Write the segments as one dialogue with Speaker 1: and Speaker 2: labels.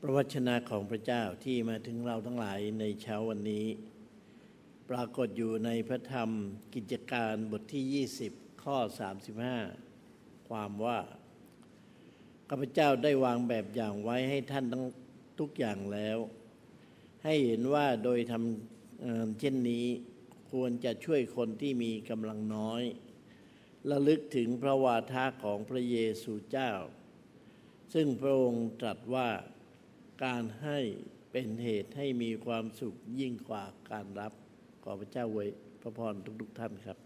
Speaker 1: พระวจนะของพระเจ้าที่มาถึงเราทั้งหลายในเช้าวันนี้ ปรากฏอยู่ในพระธรรมกิจการบทที่ 20 ข้อ 35 ความว่าข้าพเจ้าได้วางแบบอย่างไว้ให้ท่านทั้งทุกอย่างแล้ว ให้เห็นว่าโดยทำเช่นนี้ควรจะช่วยคนที่มีกำลังน้อยระลึกถึงพระวาทะของพระเยซูเจ้า ซึ่งพระองค์ตรัสว่า การให้เป็นเหตุให้มีความสุขยิ่งกว่าการรับ ขอพระเจ้าไว้พระพรทุกๆท่านครับ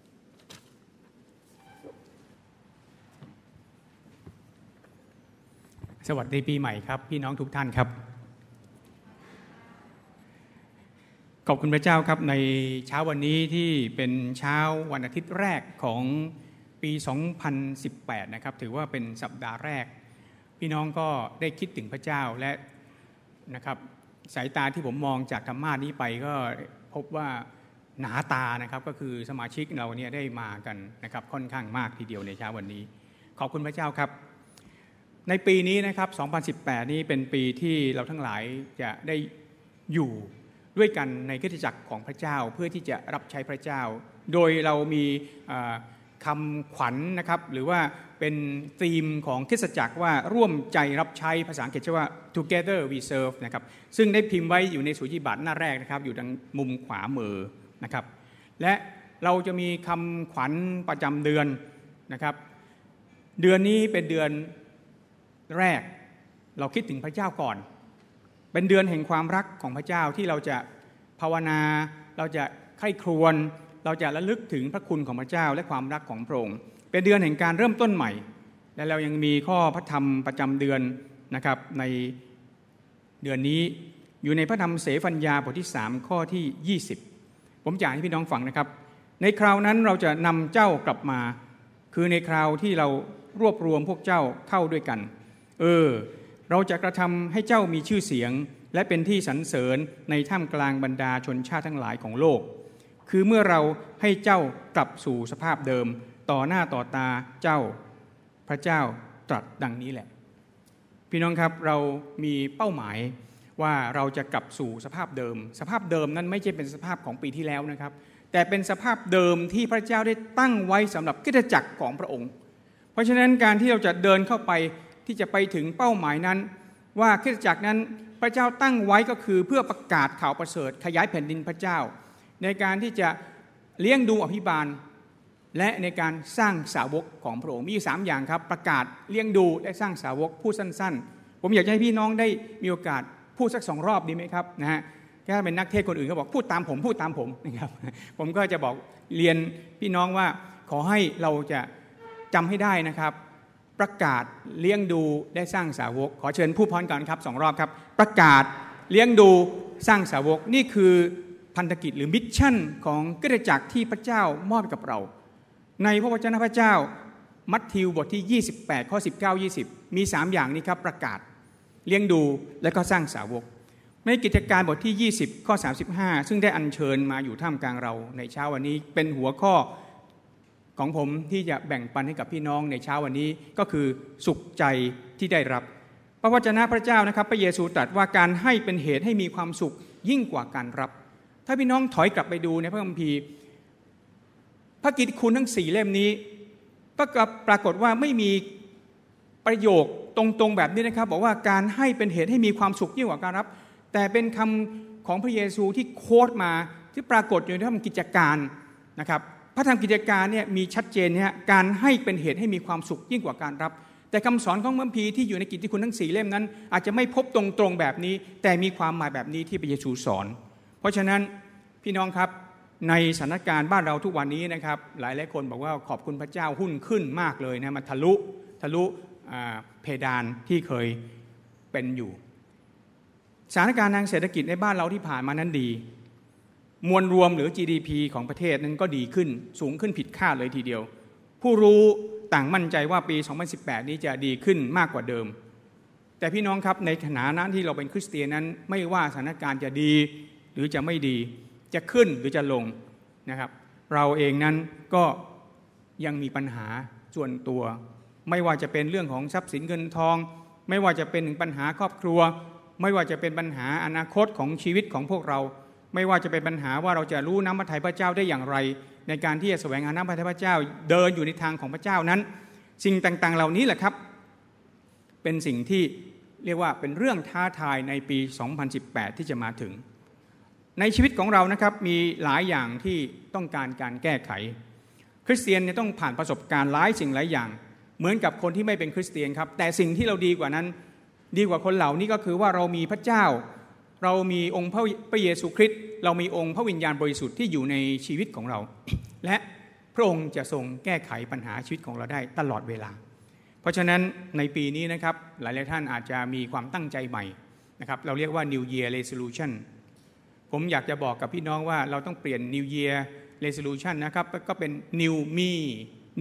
Speaker 2: สวัสดีปีใหม่ครับ พี่น้องทุกท่านครับ ขอบคุณพระเจ้าครับในเช้าวันนี้ที่เป็นเช้าวันอาทิตย์แรกของปี 2018 นะครับ ถือว่าเป็นสัปดาห์แรก พี่น้องก็ได้คิดถึงพระเจ้าและ นะครับ สายตาที่ผมมองจากธรรมานี้ไปก็พบว่าหนาตานะครับก็คือสมาชิกเราเนี่ยได้มากันนะครับค่อนข้างมากทีเดียวในเช้าวันนี้ ขอบคุณพระเจ้าครับ ในปีนี้นะครับ 2018 นี้เป็นปีที่เราทั้งหลายจะได้อยู่ด้วยกันในกิจจักรของพระเจ้าเพื่อที่จะรับใช้พระเจ้า โดยเรามีคำขวัญนนะครับ หรือว่า เป็นธีมของคิสจักรว่าร่วมใจรับใช้ภาษาอังกฤษชื่อว่า together we serve นะครับซึ่งได้พิมพ์ไว้อยู่ในสุจิบัตรหน้าแรกนะครับอยู่ทางมุมขวามือนะครับและเราจะมีคำขวัญประจำเดือนนะครับ เดือนนี้เป็นเดือนแรก เราคิดถึงพระเจ้าก่อน เป็นเดือนแห่งความรักของพระเจ้าที่เราจะภาวนา เราจะไข้ครวญเราจะระลึกถึงพระคุณของพระเจ้าและความรักของพระองค์ เป็นเดือนแห่งการเริ่มต้นใหม่ และเรายังมีข้อพระธรรมประจำเดือนนะครับในเดือนนี้อยู่ในพระธรรมเสฟัญญาบทที่ 3 ข้อที่ 20 ผมจะให้พี่น้องฟังนะครับ ในคราวนั้นเราจะนำเจ้ากลับมา คือในคราวที่เรารวบรวมพวกเจ้าเข้าด้วยกัน เออ เราจะกระทำให้เจ้ามีชื่อเสียง และเป็นที่สรรเสริญในท่ามกลางบรรดาชนชาติทั้งหลายของโลก คือเมื่อเราให้เจ้ากลับสู่สภาพเดิม ต่อหน้าต่อตาเจ้าพระเจ้าตรัสดังนี้แหละ พี่น้องครับเรามีเป้าหมายว่าเราจะกลับสู่สภาพเดิม สภาพเดิมนั้นไม่ใช่เป็นสภาพของปีที่แล้วนะครับ แต่เป็นสภาพเดิมที่พระเจ้าได้ตั้งไว้สำหรับกิจจักรของพระองค์ เพราะฉะนั้นการที่เราจะเดินเข้าไปที่จะไปถึงเป้าหมายนั้น ว่ากิจจักรนั้นพระเจ้าตั้งไว้ก็คือเพื่อประกาศข่าวประเสริฐขยายแผ่นดินพระเจ้า ในการที่จะเลี้ยงดูอภิบาล และในการสร้างสาวกของพระองค์มีสามอย่างครับประกาศเลี้ยงดูและสร้างสาวกพูดสั้น ๆ ผมอยากให้พี่น้องได้มีโอกาสพูดสักสองรอบดีไหมครับนะฮะถ้าเป็นนักเทศคนอื่นเขาบอกพูดตามผมพูดตามผมนะครับผมก็จะบอกเรียนพี่น้องว่าขอให้เราจะจำให้ได้นะครับ ประกาศเลี้ยงดูได้สร้างสาวก ขอเชิญผู้พรกันครับสองรอบครับ ประกาศเลี้ยงดูสร้างสาวกนี่คือพันธกิจหรือมิชชั่นของกิจจักรที่พระเจ้ามอบกับเรา ในพระวจนะพระเจ้า มัทธิวบทที่ 28 ข้อ 19 20 มี 3 อย่างนี้ครับประกาศ เลี้ยงดูและก็สร้างสาวก ในกิจการบทที่ 20 ข้อ 35 ซึ่งได้อัญเชิญมาอยู่ท่ามกลางเราในเช้าวันนี้เป็นหัวข้อของผมที่จะแบ่งปันให้กับพี่น้องในเช้าวันนี้ก็คือสุขใจที่ได้รับ พระวจนะพระเจ้านะครับ พระเยซูตรัสว่าการให้เป็นเหตุให้มีความสุขยิ่งกว่าการรับ ถ้าพี่น้องถอยกลับไปดูในพระคัมภีร์ พระกิตติคุณทั้งสี่เล่มนี้ก็ปรากฏว่าไม่มีประโยคตรงๆแบบนี้นะครับ บอกว่าการให้เป็นเหตุให้มีความสุขยิ่งกว่าการรับ แต่เป็นคำของพระเยซูที่โค้ดมาที่ปรากฏอยู่ในพระธรรมกิจการนะครับพระธรรมกิจการเนี่ยมีชัดเจนเนี่ยการให้เป็นเหตุให้มีความสุขยิ่งกว่าการรับ แต่คำสอนของพระพีที่อยู่ในกิจที่คุณทั้งสี่เล่มนั้น อาจจะไม่พบตรงๆแบบนี้ แต่มีความหมายแบบนี้ที่พระเยซูสอน เพราะฉะนั้นพี่น้องครับ ในสถานการณ์บ้านเราทุกวันนี้นะครับหลายหลายคนบอกว่าขอบคุณพระเจ้าหุ้นขึ้นมากเลยนะมันทะลุทะลุเพดานที่เคยเป็นอยู่สถานการณ์ทางเศรษฐกิจในบ้านเราที่ผ่านมานั้นดี มวลรวมหรือ GDP ของประเทศนั้นก็ดีขึ้นสูงขึ้นผิดคาดเลยทีเดียว ผู้รู้ต่างมั่นใจว่าปี 2018 นี้จะดีขึ้นมากกว่าเดิม แต่พี่น้องครับในฐานะที่เราเป็นคริสเตียนนั้นไม่ว่าสถานการณ์จะดีหรือจะไม่ดี จะขึ้นหรือจะลงนะครับ เราเองนั้นก็ยังมีปัญหาส่วนตัว ไม่ว่าจะเป็นเรื่องของทรัพย์สินเงินทอง ไม่ว่าจะเป็นปัญหาครอบครัว ไม่ว่าจะเป็นปัญหาอนาคตของชีวิตของพวกเรา ไม่ว่าจะเป็นปัญหาว่าเราจะรู้น้ำพระทัยพระเจ้าได้อย่างไร ในการที่จะแสวงหาน้ำพระทัยพระเจ้า เดินอยู่ในทางของพระเจ้านั้น สิ่งต่างๆ เหล่านี้แหละครับ เป็นสิ่งที่เรียกว่าเป็นเรื่องท้าทายในปี 2018 ที่จะมาถึง ในชีวิตของเรานะครับมีหลายอย่างที่ต้องการการแก้ไข คริสเตียนเนี่ยต้องผ่านประสบการณ์หลายสิ่งหลายอย่าง เหมือนกับคนที่ไม่เป็นคริสเตียนครับ แต่สิ่งที่เราดีกว่านั้น ดีกว่าคนเหล่านี้ก็คือว่าเรามีพระเจ้า เรามีองค์พระเยซูคริสต์เรามีองค์พระวิญญาณบริสุทธิ์ที่อยู่ในชีวิตของเรา และพระองค์จะทรงแก้ไขปัญหาชีวิตของเราได้ตลอดเวลา เพราะฉะนั้นในปีนี้นะครับหลายๆท่านอาจจะมีความตั้งใจใหม่นะครับเราเรียกว่า New Year Resolution ผมอยากจะบอกกับพี่น้องว่าเราต้องเปลี่ยน New Year Resolution นะครับ ก็เป็น New Me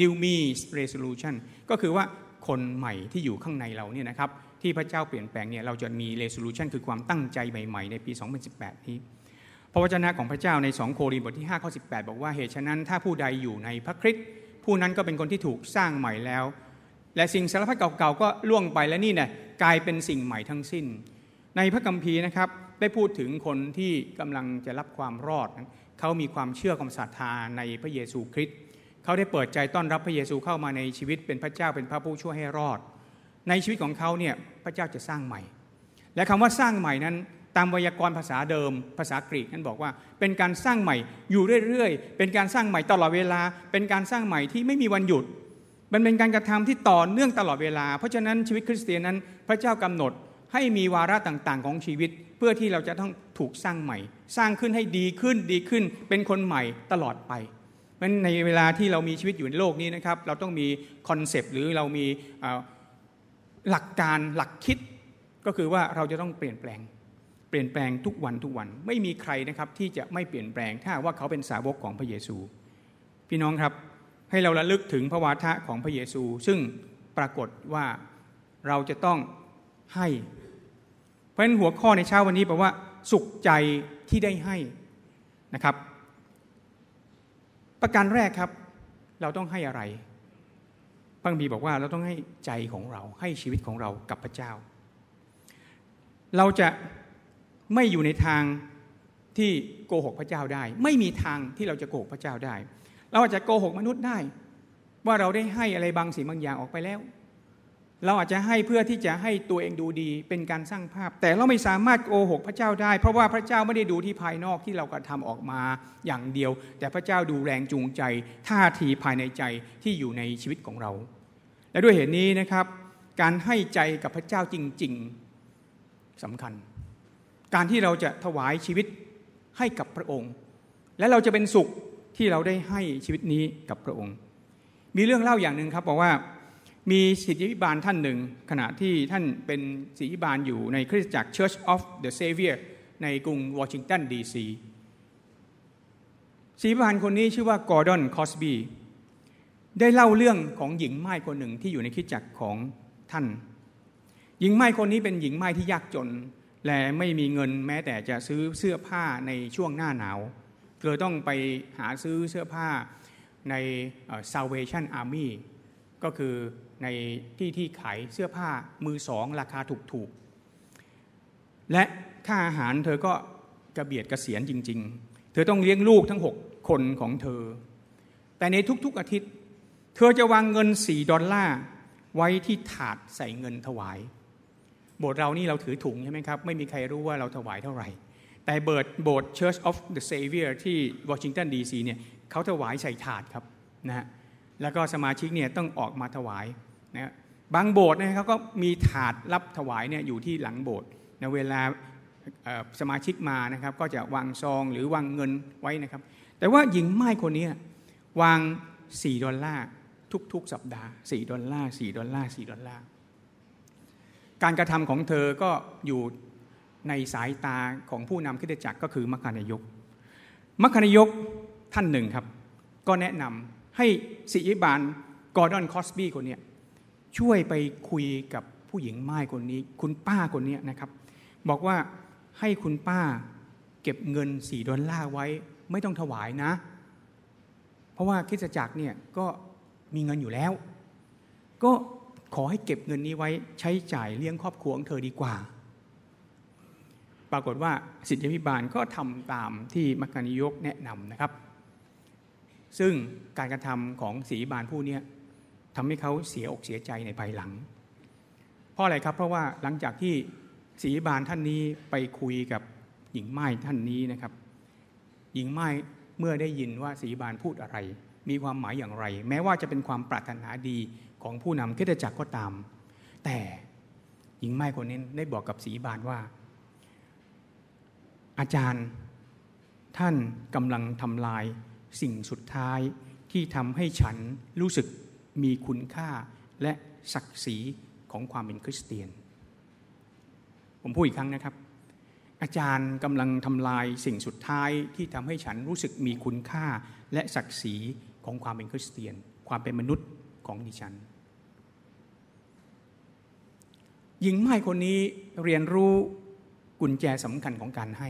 Speaker 2: New Me Resolution ก็คือว่าคนใหม่ที่อยู่ข้างในเราเนี่ยนะครับที่พระเจ้าเปลี่ยนแปลงเนี่ยเราจะมี Resolution คือความตั้งใจใหม่ ๆ ในปี 2018 นี้พระวจนะของพระเจ้าใน 2 โครินธ์บทที่5ข้อ18 บอกว่าเหตุฉะนั้นถ้าผู้ใดอยู่ในพระคริสต์ผู้นั้นก็เป็นคนที่ถูกสร้างใหม่แล้ว และสิ่งสารพัดเก่าๆก็ล่วงไปและนี่เนี่ยกลายเป็นสิ่งใหม่ทั้งสิ้น ในพระคัมภีร์นะครับ ได้พูดถึงคนที่กำลังจะรับความรอด เขามีความเชื่อความศรัทธาในพระเยซูคริสต์เขาได้เปิดใจต้อนรับพระเยซูเข้ามาในชีวิตเป็นพระเจ้าเป็นพระผู้ช่วยให้รอด ในชีวิตของเขาเนี่ยพระเจ้าจะสร้างใหม่ และคำว่าสร้างใหม่นั้นตามไวยากรณ์ภาษาเดิม ภาษากรีกนั้นบอกว่าเป็นการสร้างใหม่อยู่เรื่อยๆ เป็นการสร้างใหม่ตลอดเวลา เป็นการสร้างใหม่ที่ไม่มีวันหยุด มันเป็นการกระทำที่ต่อเนื่องตลอดเวลา เพราะฉะนั้นชีวิตคริสเตียนนั้น พระเจ้ากำหนดให้มีวาระต่างๆ ของชีวิต เพื่อที่เราจะต้องถูกสร้างใหม่ สร้างขึ้นให้ดีขึ้นดีขึ้น เป็นคนใหม่ตลอดไปมันในเวลาที่เรามีชีวิตอยู่ในโลกนี้นะครับ เราต้องมีคอนเซปต์หรือเรามีหลักการหลักคิด ก็คือว่าเราจะต้องเปลี่ยนแปลง เปลี่ยนแปลงทุกวันทุกวัน ไม่มีใครนะครับที่จะไม่เปลี่ยนแปลง ถ้าว่าเขาเป็นสาวกของพระเยซู พี่น้องครับให้เราระลึกถึงพระวาทะของพระเยซู ซึ่งปรากฏว่าเราจะต้องให้ ราะฉะนั้นหัวข้อในเช้าวันนี้แปลว่าสุขใจที่ได้ให้นะครับ ประการแรกครับ เราต้องให้อะไรพระบีบอกว่าเราต้องให้ใจของเราให้ชีวิตของเรากับพระเจ้า เราจะไม่อยู่ในทางที่โกหกพระเจ้าได้ ไม่มีทางที่เราจะโกหกพระเจ้าได้ เราอาจจะโกหกมนุษย์ได้ ว่าเราได้ให้อะไรบางสิ่งบางอย่างออกไปแล้ว เราอาจจะให้เพื่อที่จะให้ตัวเองดูดีเป็นการสร้างภาพ แต่เราไม่สามารถโกหกพระเจ้าได้ เพราะว่าพระเจ้าไม่ได้ดูที่ภายนอกที่เรากระทำออกมาอย่างเดียว แต่พระเจ้าดูแรงจูงใจ ท่าทีภายในใจที่อยู่ในชีวิตของเรา และด้วยเหตุนี้นะครับ การให้ใจกับพระเจ้าจริง ๆสำคัญ การที่เราจะถวายชีวิตให้กับพระองค์ และเราจะเป็นสุขที่เราได้ให้ชีวิตนี้กับพระองค์ มีเรื่องเล่าอย่างหนึ่งครับบอกว่า มีศิษยาภิบาลท่านหนึ่ง ขณะที่ท่านเป็นศิษยาภิบาลอยู่ในคริสตจักร Church of the Savior ในกรุงวอชิงตันดีซีศิษยาภิบาลคนนี้ชื่อว่ากอร์ดอนคอสบีได้เล่าเรื่องของหญิงม่ายคนหนึ่งที่อยู่ในคริสตจักรของท่าน หญิงไม้คนนี้เป็นหญิงไม้ที่ยากจน และไม่มีเงินแม้แต่จะซื้อเสื้อผ้าในช่วงหน้าหนาวเธอต้องไปหาซื้อเสื้อผ้าใน Salvation Army ก็คือ ในที่ที่ขายเสื้อผ้ามือสอง ราคาถูกๆ และค่าอาหารเธอก็กระเบียดกระเสียนจริง ๆ เธอต้องเลี้ยงลูกทั้งหกคนของเธอ แต่ในทุกๆอาทิตย์ เธอจะวางเงินสี่ดอลลาร์ไว้ที่ถาดใส่เงินถวาย โบสถ์เรานี่เราถือถุงใช่ไหมครับ ไม่มีใครรู้ว่าเราถวายเท่าไหร่ แต่เบิร์ดโบสถ์ Church of the Savior ที่วอชิงตันดีซีเนี่ยเขาถวายใส่ถาดครับนะฮะแล้วก็สมาชิกเนี่ยต้องออกมาถวาย นะบางโบสถ์เนี่ยเขาก็มีถาดรับถวายเนี่ยอยู่ที่หลังโบสถ์นะเวลาสมาชิกมานะครับ ก็จะวางซองหรือวางเงินไว้นะครับ แต่ว่าหญิงม่ายคนนี้วาง 4 ดอลลาร์ทุกๆ สัปดาห์ 4 ดอลลาร์ 4 ดอลลาร์ 4 ดอลลาร์ การกระทำของเธอก็อยู่ในสายตาของผู้นำคริสตจักรก็คือมัคคานายก มัคคานายกท่านหนึ่งครับ ก็แนะนำให้ศิษยาภิบาลกอร์ดอนคอสบี้คนนี้ ช่วยไปคุยกับผู้หญิงม่ายคนนี้ คุณป้าคนนี้นะครับ บอกว่าให้คุณป้าเก็บเงินสี่ดอลลาร์ไว้ ไม่ต้องถวายนะ เพราะว่าคิดจักรเนี่ยก็มีเงินอยู่แล้ว ก็ขอให้เก็บเงินนี้ไว้ใช้จ่ายเลี้ยงครอบครัวของเธอดีกว่า ปรากฏว่าสิทธิพิบาลก็ทำตามที่มัคคณิยกแนะนำนะครับ ซึ่งการกระทำของศรีบาลผู้นี้ ทำให้เขาเสียอกเสียใจในภายหลัง เพราะอะไรครับ เพราะว่าหลังจากที่ศรีบาลท่านนี้ไปคุยกับหญิงไม้ท่านนี้นะครับ หญิงไม้เมื่อได้ยินว่าศรีบาลพูดอะไร มีความหมายอย่างไร แม้ว่าจะเป็นความปรารถนาดีของผู้นำคิดจักรก็ตาม แต่หญิงไม้คนนี้ได้บอกกับศรีบาลว่า อาจารย์ท่านกำลังทำลายสิ่งสุดท้ายที่ทำให้ฉันรู้สึก มีคุณค่าและศักดิ์ศรีของความเป็นคริสเตียน ผมพูดอีกครั้งนะครับ อาจารย์กำลังทำลายสิ่งสุดท้ายที่ทำให้ฉันรู้สึกมีคุณค่าและศักดิ์ศรีของความเป็นคริสเตียน ความเป็นมนุษย์ของดิฉันหญิงไม้คนนี้เรียนรู้กุญแจสำคัญของการให้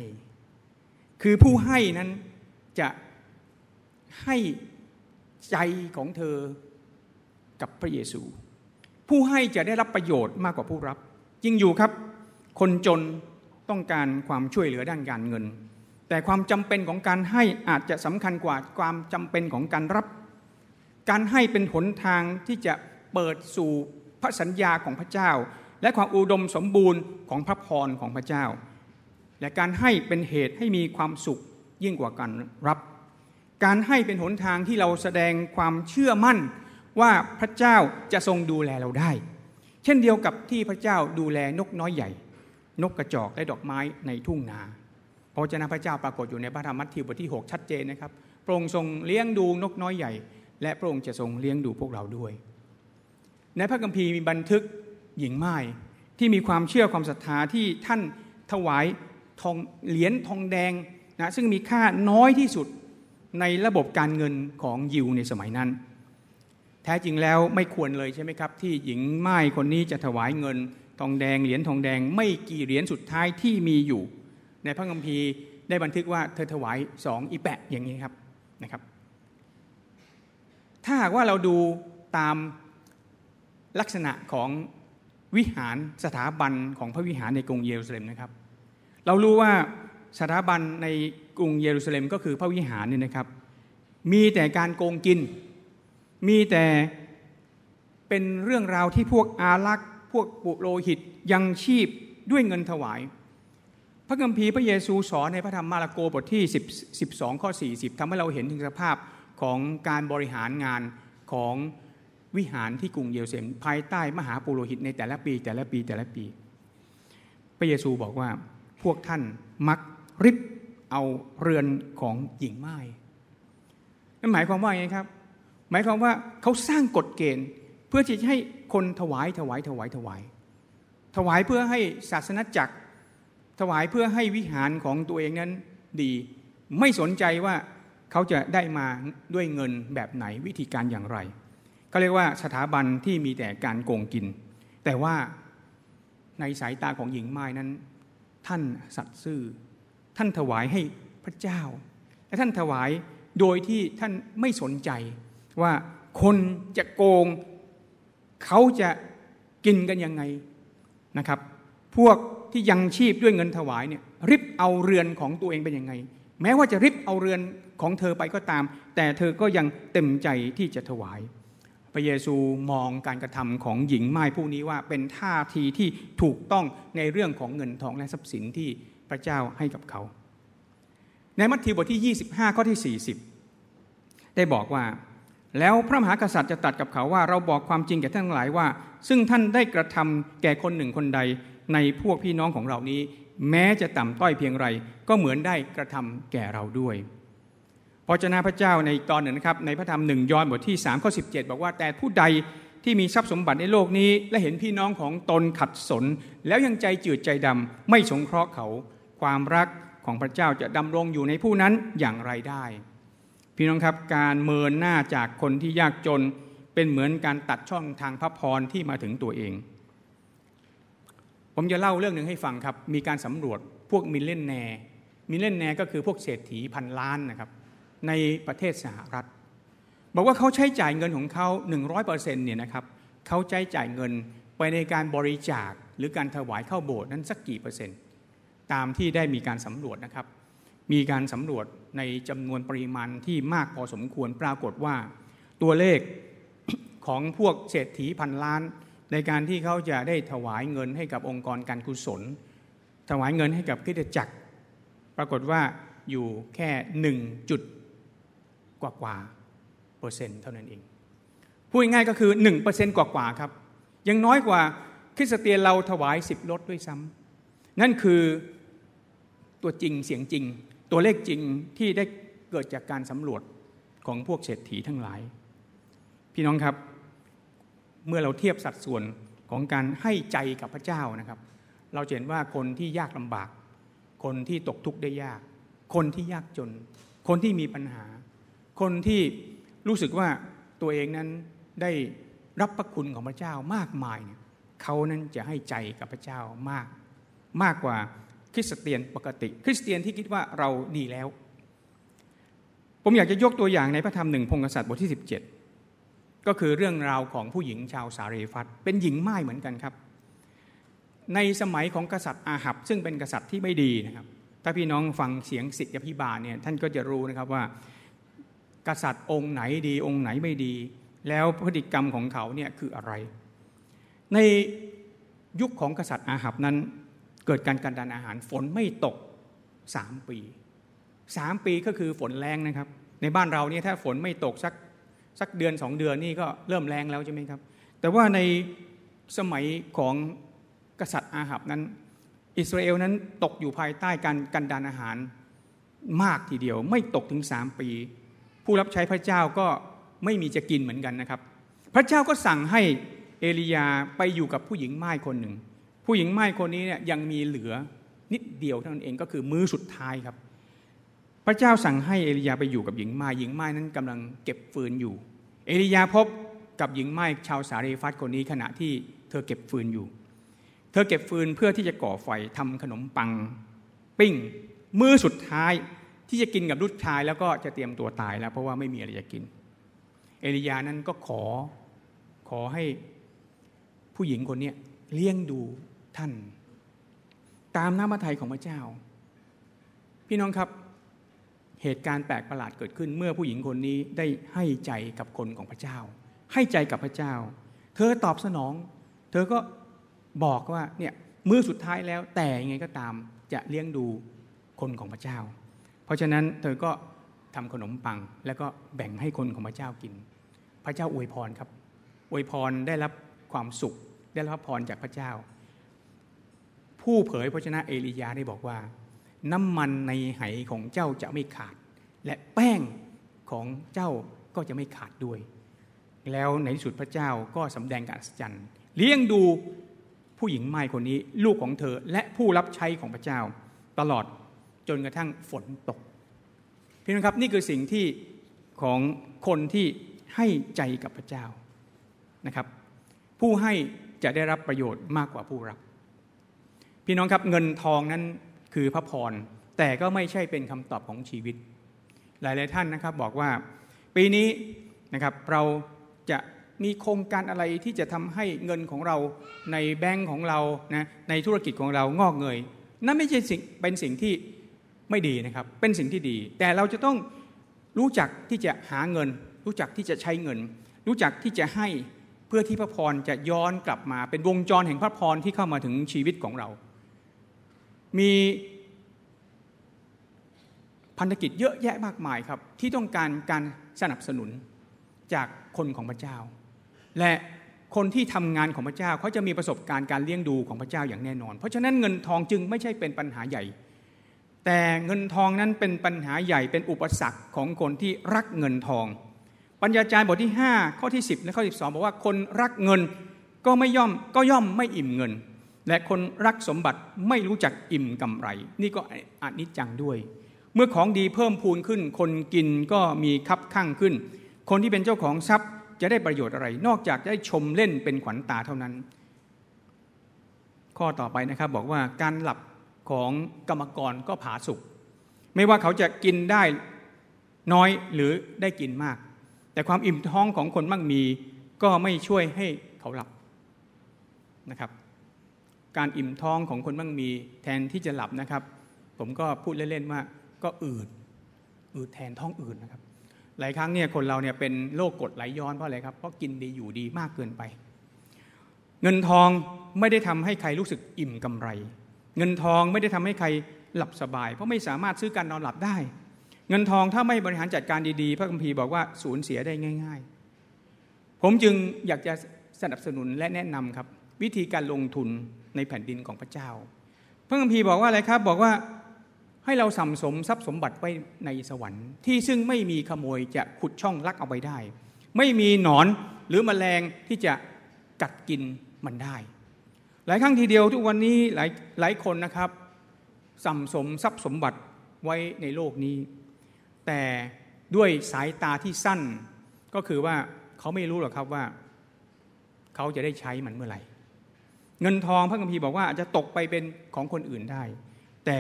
Speaker 2: คือผู้ให้นั้นจะให้ใจของเธอ กับพระเยซู ผู้ให้จะได้รับประโยชน์มากกว่าผู้รับ ยิ่งอยู่ครับ คนจนต้องการความช่วยเหลือด้านการเงิน แต่ความจำเป็นของการให้อาจจะสำคัญกว่าความจำเป็นของการรับ การให้เป็นหนทางที่จะเปิดสู่พระสัญญาของพระเจ้า และความอุดมสมบูรณ์ของพระพรของพระเจ้า และการให้เป็นเหตุให้มีความสุขยิ่งกว่าการรับ การให้เป็นหนทางที่เราแสดงความเชื่อมั่น ว่าพระเจ้าจะทรงดูแลเราได้ เช่นเดียวกับที่พระเจ้าดูแลนกน้อยใหญ่ นกกระจอกและดอกไม้ในทุ่งนาพระเจ้าพระเจ้าปรากฏอยู่ในพระธรรมมัทธิวบทที่ 6 ชัดเจนนะครับพระองค์ทรงเลี้ยงดูนกน้อยใหญ่ และพระองค์จะทรงเลี้ยงดูพวกเราด้วย ในพระคัมภีร์มีบันทึกหญิงไม้ที่มีความเชื่อความศรัทธาที่ท่านถวายทองเหรียญทองแดงนะซึ่งมีค่าน้อยที่สุดในระบบการเงินของยิวในสมัยนั้น แท้จริงแล้วไม่ควรเลยใช่ไหมครับ ที่หญิงไม้คนนี้จะถวายเงิน ทองแดงเหรียญทองแดง ไม่กี่เหรียญสุดท้ายที่มีอยู่ ในพระคัมภีร์ได้บันทึกว่าเธอถวายสองอีแปะอย่างนี้ครับนะครับ ถ้าหากว่าเราดูตามลักษณะของวิหารสถาบันของพระวิหารในกรุงเยรูซาเล็มนะครับ เรารู้ว่าสถาบันในกรุงเยรูซาเล็มก็คือพระวิหารนี่นะครับ มีแต่การโกงกิน มีแต่เป็นเรื่องราวที่พวกอารักษ์ พวกปุโรหิตยังชีพด้วยเงินถวาย พระคัมภีร์พระเยซูสอนในพระธรรมมาระโกบทที่10 12ข้อ40ทำให้เราเห็นถึงสภาพของการบริหารงานของวิหารที่กรุงเยรูซาเล็มภายใต้มหาปุโรหิตในแต่ละปีแต่ละปีแต่ละปี พระเยซูบอกว่าพวกท่านมักริบเอาเรือนของหญิงไม้นั่นหมายความว่าไงครับ หมายความว่าเขาสร้างกฎเกณฑ์ เพื่อที่จะให้คนถวายถวายถวายถวาย ถวายเพื่อให้ศาสนจักร ถวายเพื่อให้วิหารของตัวเองนั้นดี ไม่สนใจว่าเขาจะได้มาด้วยเงินแบบไหนวิธีการอย่างไรก็เรียกว่าสถาบันที่มีแต่การโกงกิน แต่ว่าในสายตาของหญิงไม้นั้น ท่านสัตย์ซื่อ ท่านถวายให้พระเจ้า และท่านถวายโดยที่ท่านไม่สนใจ ว่าคนจะโกง เขาจะกินกันยังไงนะครับ พวกที่ยังชีพด้วยเงินถวายเนี่ยริบเอาเรือนของตัวเองเป็นยังไง แม้ว่าจะริบเอาเรือนของเธอไปก็ตาม แต่เธอก็ยังเต็มใจที่จะถวาย พระเยซูมองการกระทำของหญิงไม้ผู้นี้ว่าเป็นท่าทีที่ถูกต้องในเรื่องของเงินทองและทรัพย์สินที่พระเจ้าให้กับเขา ในมัทธิวบทที่ 25 ข้อที่ 40 ได้บอกว่า แล้วพระมหากษัตริย์จะตัดกับเขาว่าเราบอกความจริงแก่ท่านทั้งหลายว่า ซึ่งท่านได้กระทำแก่คนหนึ่งคนใดในพวกพี่น้องของเรานี้ แม้จะต่ำต้อยเพียงไร ก็เหมือนได้กระทำแก่เราด้วยพระเจ้าพระเจ้าในตอนหนึ่งนะครับในพระธรรมหนึ่งยอห์นบทที่3ข้อ17 บอกว่าแต่ผู้ใดที่มีทรัพย์สมบัติในโลกนี้ และเห็นพี่น้องของตนขัดสน แล้วยังใจจืดใจดำไม่สงเคราะห์เขา ความรักของพระเจ้าจะดำรงอยู่ในผู้นั้นอย่างไรได้ พี่น้องครับการเมินหน้าจากคนที่ยากจนเป็นเหมือนการตัดช่องทางพระพรที่มาถึงตัวเอง ผมจะเล่าเรื่องหนึ่งให้ฟังครับ มีการสำรวจพวก millionaire millionaire ก็คือพวกเศรษฐีพันล้านนะครับ ในประเทศสหรัฐ บอกว่าเขาใช้จ่ายเงินของเขา 100%เนี่ยนะครับเขาใช้จ่ายเงินไปในการบริจาคหรือการถวายเข้าโบสถ์นั้นสักกี่เปอร์เซ็นต์ ตามที่ได้มีการสำรวจนะครับ มีการสำรวจ ในจำนวนปริมาณที่มากพอสมควรปรากฏว่า ตัวเลขของพวกเศรษฐีพันล้าน ในการที่เขาจะได้ถวายเงินให้กับองค์กรการกุศล ถวายเงินให้กับคริสตจักร ปรากฏว่าอยู่แค่หนึ่งจุดกว่ากว่าเปอร์เซ็นต์เท่านั้นเอง พูดง่ายก็คือหนึ่งเปอร์เซ็นต์กว่ากว่าครับยังน้อยกว่าคริสเตียนเราถวายสิบลดด้วยซ้ำนั่นคือตัวจริงเสียงจริง ตัวเลขจริงที่ได้เกิดจากการสำรวจของพวกเศรษฐีทั้งหลาย พี่น้องครับ เมื่อเราเทียบสัดส่วนของการให้ใจกับพระเจ้านะครับ เราเห็นว่าคนที่ยากลำบาก คนที่ตกทุกข์ได้ยาก คนที่ยากจน คนที่มีปัญหา คนที่รู้สึกว่าตัวเองนั้นได้รับพระคุณของพระเจ้ามากมายเนี่ยเขานั้นจะให้ใจกับพระเจ้ามาก มากกว่า ริสเตียนปกติ คริสเตียนที่คิดว่าเราดีแล้ว ผมอยากจะยกตัวอย่างในพระธรรมหนึ่งพงศษัตริย์บทที่ 17 ก็คือเรื่องราวของผู้หญิงชาวสาเรฟัตเป็นหญิงไม้เหมือนกันครับ ในสมัยของกษัตริย์อาหับ ซึ่งเป็นกษัตริย์ที่ไม่ดีนะครับ ถ้าพี่น้องฟังเสียงสิทธิพิบาลเนี่ยท่านก็จะรู้นะครับว่า กษัตริย์องค์ไหนดีองค์ไหนไม่ดี แล้วพฤติกรรมของเขาเนี่ยคืออะไร ในยุคของกษัตริย์อาหับนั้น เกิดการกันดานอาหารฝนไม่ตกสามปีสามปีก็คือฝนแรงนะครับ ในบ้านเราเนี่ยถ้าฝนไม่ตกสักสักเดือนสองเดือนนี่ก็เริ่มแรงแล้วใช่ไหมครับ แต่ว่าในสมัยของกษัตริย์อาหับนั้น อิสราเอลนั้นตกอยู่ภายใต้การกันดานอาหารมากทีเดียว ไม่ตกถึงสามปี ผู้รับใช้พระเจ้าก็ไม่มีจะกินเหมือนกันนะครับ พระเจ้าก็สั่งให้เอลียาไปอยู่กับผู้หญิงไม้คนหนึ่ง ผู้หญิงไม้คนนี้เนี่ยยังมีเหลือนิดเดียวเท่านั้นเองก็คือมือสุดท้ายครับ พระเจ้าสั่งให้เอลียาไปอยู่กับหญิงไม้หญิงไม้นั้นกำลังเก็บฟืนอยู่ เอลียาพบกับหญิงไม้ชาวสาเรฟัตคนนี้ขณะที่เธอเก็บฟืนอยู่ เธอเก็บฟืนเพื่อที่จะก่อไฟทำขนมปังปิ้ง มือสุดท้ายที่จะกินกับลูกชายแล้วก็จะเตรียมตัวตายแล้ว เพราะว่าไม่มีอะไรจะกิน เอลียานั้นก็ขอขอให้ผู้หญิงคนนี้เลี้ยงดู ท่าน ตามน้ำพระทัยของพระเจ้า พี่น้องครับเหตุการณ์แปลกประหลาดเกิดขึ้น เมื่อผู้หญิงคนนี้ได้ให้ใจกับคนของพระเจ้า ให้ใจกับพระเจ้า เธอตอบสนอง เธอก็บอกว่าเนี่ยมือสุดท้ายแล้ว แต่ยังไงก็ตามจะเลี้ยงดูคนของพระเจ้า เพราะฉะนั้นเธอก็ทำขนมปัง แล้วก็แบ่งให้คนของพระเจ้ากิน พระเจ้าอวยพรครับอวยพรได้รับความสุข ได้รับพรจากพระเจ้า ผู้เผยพระชนะเอลียาได้บอกว่า น้ำมันในไหของเจ้าจะไม่ขาด และแป้งของเจ้าก็จะไม่ขาดด้วย แล้วในที่สุดพระเจ้าก็สำแดงการอัศจรรย์เลี้ยงดูผู้หญิงไม้คนนี้ ลูกของเธอและผู้รับใช้ของพระเจ้า ตลอดจนกระทั่งฝนตกพี่น้องครับนี่คือสิ่งที่ของคนที่ให้ใจกับพระเจ้านะครับ ผู้ให้จะได้รับประโยชน์มากกว่าผู้รับ พี่น้องครับเงินทองนั้นคือพระพร แต่ก็ไม่ใช่เป็นคำตอบของชีวิต หลาย ๆ ท่านนะครับบอกว่าปีนี้นะครับเราจะมีโครงการอะไรที่จะทำให้เงินของเราในแบงก์ของเรานะในธุรกิจของเรางอกเงยนั่นไม่ใช่สิ่งเป็นสิ่งที่ไม่ดีนะครับ เป็นสิ่งที่ดี แต่เราจะต้องรู้จักที่จะหาเงิน รู้จักที่จะใช้เงิน รู้จักที่จะให้เพื่อที่พระพรจะย้อนกลับมาเป็นวงจรแห่งพระพรที่เข้ามาถึงชีวิตของเรา มีพันธกิจเยอะแยะมากมายครับ ที่ต้องการการสนับสนุนจากคนของพระเจ้า และคนที่ทำงานของพระเจ้าเขาจะมีประสบการณ์การเลี้ยงดูของพระเจ้าอย่างแน่นอน เพราะฉะนั้นเงินทองจึงไม่ใช่เป็นปัญหาใหญ่ แต่เงินทองนั้นเป็นปัญหาใหญ่เป็นอุปสรรคของคนที่รักเงินทอง ปัญญาจารย์บทที่ 5 ข้อที่ 10 และข้อที่2บอกว่าคนรักเงินก็ไม่ย่อมก็ย่อมไม่อิ่มเงิน และคนรักสมบัติไม่รู้จักอิ่มกำไร นี่ก็อนิจจังด้วย เมื่อของดีเพิ่มพูนขึ้น คนกินก็มีคับข้างขึ้น คนที่เป็นเจ้าของทรัพย์จะได้ประโยชน์อะไร นอกจากได้ชมเล่นเป็นขวัญตาเท่านั้น ข้อต่อไปนะครับบอกว่าการหลับของกรรมกรก็ผาสุกไม่ว่าเขาจะกินได้น้อยหรือได้กินมาก แต่ความอิ่มท้องของคนมั่งมีก็ไม่ช่วยให้เขาหลับนะครับ การอิ่มท้องของคนมั่งมีแทนที่จะหลับนะครับ ผมก็พูดเล่นๆว่าก็อืดอืดแทนท้องอืดนะครับ หลายครั้งเนี่ยคนเราเนี่ยเป็นโรคกรดไหลย้อนเพราะอะไรครับเพราะกินดีอยู่ดีมากเกินไป เงินทองไม่ได้ทำให้ใครรู้สึกอิ่มกำไร เงินทองไม่ได้ทำให้ใครหลับสบาย เพราะไม่สามารถซื้อการนอนหลับได้ เงินทองถ้าไม่บริหารจัดการดีๆ พระคัมภีร์บอกว่าสูญเสียได้ง่าย ๆ ผมจึงอยากจะสนับสนุนและแนะนำครับ วิธีการลงทุน ในแผ่นดินของพระเจ้า พระคัมภีร์บอกว่าอะไรครับบอกว่าให้เราสัมสมทรัพย์สมบัติไว้ในสวรรค์ ที่ซึ่งไม่มีขโมยจะขุดช่องลักเอาไปได้ ไม่มีหนอนหรือมแมลงที่จะกัดกินมันได้ หลายครั้งทีเดียวทุกวันนี้หลายหลายคนนะครับสัมสมทรัพย์สมบัติไว้ในโลกนี้ แต่ด้วยสายตาที่สั้นก็คือว่าเขาไม่รู้หรอกครับว่า เขาจะได้ใช้มันเมื่อไหร่ เงินทองพระคัมภีร์บอกว่าอาจจะตกไปเป็นของคนอื่นได้ แต่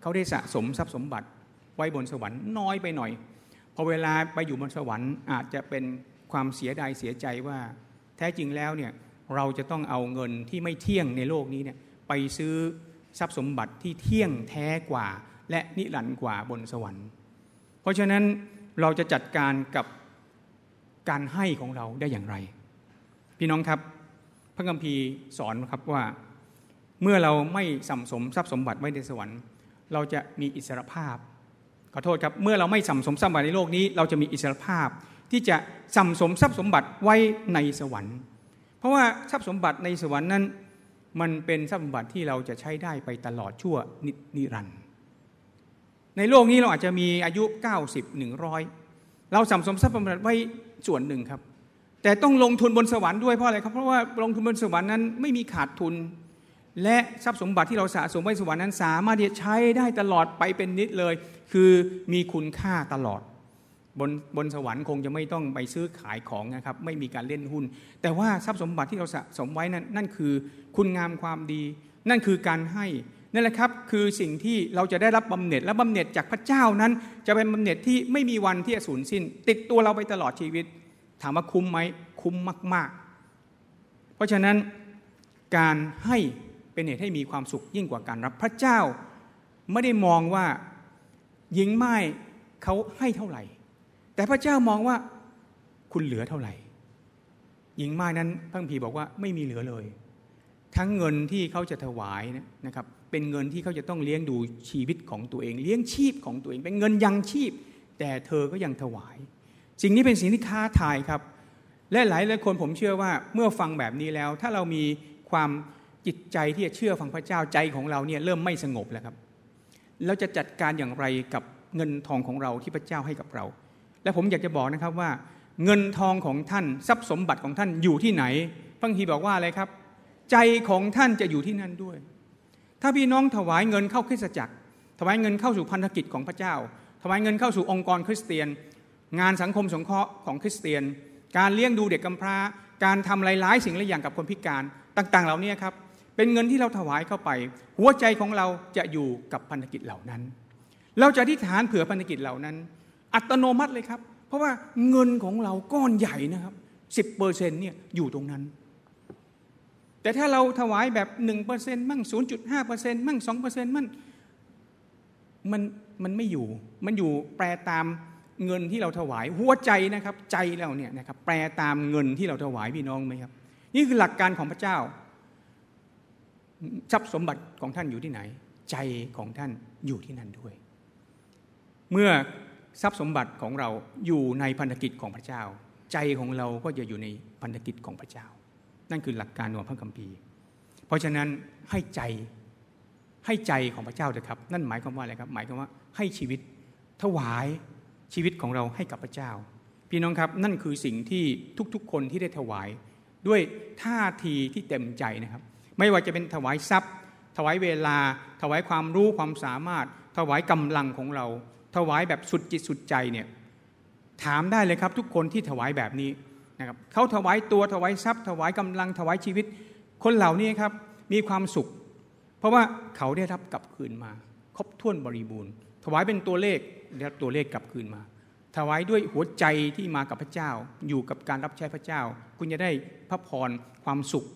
Speaker 2: เขาได้สะสมทรัพย์สมบัติไว้บนสวรรค์น้อยไปหน่อยพอเวลาไปอยู่บนสวรรค์อาจจะเป็นความเสียดายเสียใจว่า แท้จริงแล้วเนี่ยเราจะต้องเอาเงินที่ไม่เที่ยงในโลกนี้เนี่ยไปซื้อทรัพย์สมบัติที่เที่ยงแท้กว่า และนิรันดร์กว่าบนสวรรค์ เพราะฉะนั้นเราจะจัดการกับการให้ของเราได้อย่างไร พี่น้องครับ พระคัมภีร์สอนครับว่าเมื่อเราไม่สัมสมทรัพย์สมบัติไว้ในสวรรค์ เราจะมีอิสรภาพขอโทษครับเมื่อเราไม่สัมสมทรัพย์สมบัติในโลกนี้ เราจะมีอิสรภาพที่จะสัมสมทรัพย์สมบัติไว้ในสวรรค์ เพราะว่าทรัพย์สมบัติในสวรรค์นั้น มันเป็นทรัพย์สมบัติที่เราจะใช้ได้ไปตลอดชั่วนิรันดร์ในโลกนี้เราอาจจะมีอายุ 90 100 เราสัมสมทรัพย์สมบัติไว้ส่วนหนึ่งครับ แต่ต้องลงทุนบนสวรรค์ด้วยเพราะอะไรครับเพราะว่าลงทุนบนสวรรค์นั้นไม่มีขาดทุน และทรัพย์สมบัติที่เราสะสมไว้สวรรค์นั้น สามารถที่จะใช้ได้ตลอดไปเป็นนิดเลย คือมีคุณค่าตลอดบนบนสวรรค์คงจะไม่ต้องไปซื้อขายของนะครับไม่มีการเล่นหุ้น แต่ว่าทรัพย์สมบัติที่เราสะสมไว้นั้นนั่นคือคุณงามความดี นั่นคือการให้นั่นแหละครับคือสิ่งที่เราจะได้รับบำเหน็จและบำเหน็จจากพระเจ้านั้น จะเป็นบำเหน็จที่ไม่มีวันที่จะสูญสิ้น ติดตัวเราไปตลอดชีวิต ถามว่าคุ้มไหมคุ้มมาก ๆ เพราะฉะนั้นการให้เป็นเหตุให้มีความสุขยิ่งกว่าการรับพระเจ้า ไม่ได้มองว่าหญิงไม้เขาให้เท่าไหร่ แต่พระเจ้ามองว่าคุณเหลือเท่าไหร่ หญิงไม้นั้นพระคัมภีบอกว่าไม่มีเหลือเลย ทั้งเงินที่เขาจะถวายนะครับเป็นเงินที่เขาจะต้องเลี้ยงดูชีวิตของตัวเอง เลี้ยงชีพของตัวเอง เป็นเงินยังชีพ แต่เธอก็ยังถวาย สิ่งนี้เป็นสิ่งที่ท้าทายครับ และหลายหลายคนผมเชื่อว่าเมื่อฟังแบบนี้แล้ว ถ้าเรามีความจิตใจที่จะเชื่อฟังพระเจ้าใจของเราเนี่ยเริ่มไม่สงบแล้วครับเราจะจัดการอย่างไรกับเงินทองของเราที่พระเจ้าให้กับเรา และผมอยากจะบอกนะครับว่า เงินทองของท่านทรัพย์สมบัติของท่านอยู่ที่ไหนพระคีบอกว่าอะไรครับ ใจของท่านจะอยู่ที่นั่นด้วย ถ้าพี่น้องถวายเงินเข้าคริสตจักร ถวายเงินเข้าสู่พันธกิจของพระเจ้า ถวายเงินเข้าสู่องค์กรคริสเตียน งานสังคมสงเคราะห์ของคริสเตียน การเลี้ยงดูเด็กกำพร้า การทำหลายๆสิ่งหลายอย่างกับคนพิการต่างๆ เหล่านี้ครับเป็นเงินที่เราถวายเข้าไป หัวใจของเราจะอยู่กับพันธกิจเหล่านั้น เราจะอธิษฐานเผื่อพันธกิจเหล่านั้น อัตโนมัติเลยครับ เพราะว่าเงินของเราก้อนใหญ่นะครับสิบเปอร์เซ็นต์เนี่ยอยู่ตรงนั้น แต่ถ้าเราถวายแบบหนึ่งเปอร์เซ็นต์มั่งศูนย์จุดห้าเปอร์เซ็นต์มั่งสองเปอร์เซ็นต์มั่งมันมันไม่อยู่ มันอยู่แปลตาม เงินที่เราถวายหัวใจนะครับใจเราเนี่ยนะครับแปลตามเงินที่เราถวายพี่น้องไหมครับ นี่คือหลักการของพระเจ้าทรัพย์สมบัติของท่านอยู่ที่ไหน ใจของท่านอยู่ที่นั่นด้วย เมื่อทรัพย์สมบัติของเราอยู่ในพันธกิจของพระเจ้า ใจของเราก็จะอยู่ในพันธกิจของพระเจ้า นั่นคือหลักการของพระคัมภีร์ เพราะฉะนั้นให้ใจให้ใจของพระเจ้าเถอะครับ นั่นหมายความว่าอะไรครับ หมายความว่าให้ชีวิตถวาย ชีวิตของเราให้กับพระเจ้า พี่น้องครับนั่นคือสิ่งที่ทุกๆ คนที่ได้ถวาย ด้วยท่าทีที่เต็มใจนะครับ ไม่ว่าจะเป็นถวายทรัพย์ ถวายเวลา ถวายความรู้ความสามารถ ถวายกำลังของเรา ถวายแบบสุดจิตสุดใจเนี่ยถามได้เลยครับทุกคนที่ถวายแบบนี้นะครับเขาถวายตัวถวายทรัพย์ ถวายกำลังถวายชีวิต คนเหล่านี้ครับมีความสุข เพราะว่าเขาได้รับกลับคืนมา ครบถ้วนบริบูรณ์ ถวายเป็นตัวเลข ได้รับตัวเลขกลับคืนมา ถวายด้วยหัวใจที่มากับพระเจ้า อยู่กับการรับใช้พระเจ้า คุณจะได้พระพรความสุข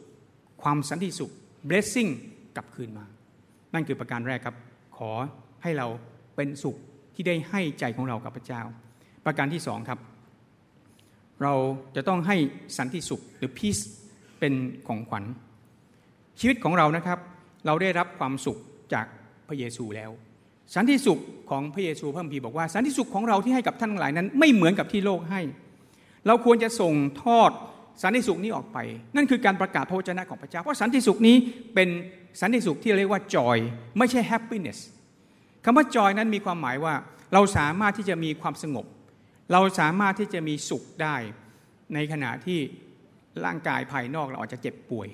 Speaker 2: ความสันติสุข blessing กลับคืนมา นั่นคือประการแรกครับ ขอให้เราเป็นสุขที่ได้ให้ใจของเรากับพระเจ้า ประการที่สองครับ เราจะต้องให้สันติสุขหรือ peace เป็นของขวัญ ชีวิตของเรานะครับ เราได้รับความสุขจากพระเยซูแล้ว สันติสุขของพระเยซูพระคัมภีร์บอกว่าสันติสุขของเราที่ให้กับท่านทั้งหลายนั้น ไม่เหมือนกับที่โลกให้ เราควรจะส่งทอดสันติสุขนี้ออกไป นั่นคือการประกาศพระวจนะของพระเจ้า เพราะสันติสุขนี้เป็นสันติสุขที่เรียกว่า joy ไม่ใช่ happiness คำว่า joy นั้นมีความหมายว่า เราสามารถที่จะมีความสงบ เราสามารถที่จะมีสุขได้ ในขณะที่ร่างกายภายนอกเราอาจจะเจ็บป่วย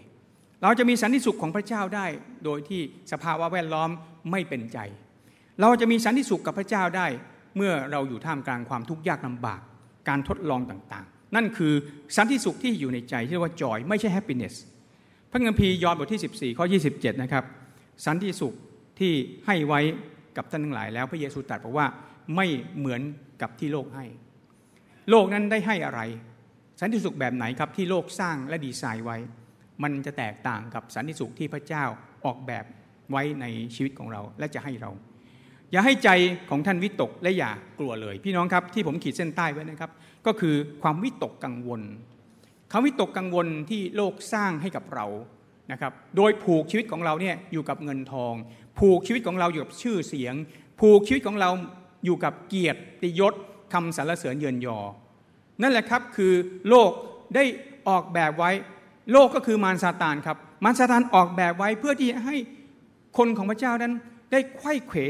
Speaker 2: เราจะมีสันติสุขของพระเจ้าได้ โดยที่สภาวะแวดล้อมไม่เป็นใจ เราจะมีสันติสุขกับพระเจ้าได้ เมื่อเราอยู่ท่ามกลางความทุกข์ยากลำบาก การทดลองต่างๆ นั่นคือสันติสุขที่อยู่ในใจที่เรียกว่า joy ไม่ใช่ happiness พระคัมภีร์ยอห์นบทที่ 14 ข้อ 27 นะครับ สันติสุขที่ให้ไว้กับท่านทั้งหลายแล้วพระเยซูตรัสบอกว่าไม่เหมือนกับที่โลกให้ โลกนั้นได้ให้อะไร สันติสุขแบบไหนครับที่โลกสร้างและดีไซน์ไว้ มันจะแตกต่างกับสันติสุขที่พระเจ้าออกแบบไว้ในชีวิตของเราและจะให้เรา อย่าให้ใจของท่านวิตกและอย่ากลัวเลย พี่น้องครับที่ผมขีดเส้นใต้ไว้นะครับ ก็คือความวิตกกังวลคำวิตกกังวลที่โลกสร้างให้กับเรานะครับโดยผูกชีวิตของเราเนี่ยอยู่กับเงินทอง ผูกชีวิตของเราอยู่กับชื่อเสียง ผูกชีวิตของเราอยู่กับเกียรติยศคำสรรเสริญเยินยอ นั่นแหละครับคือโลกได้ออกแบบไว้ โลกก็คือมารซาตานครับมารซาตานออกแบบไว้เพื่อที่ให้คนของพระเจ้านั้นได้ไข้เขว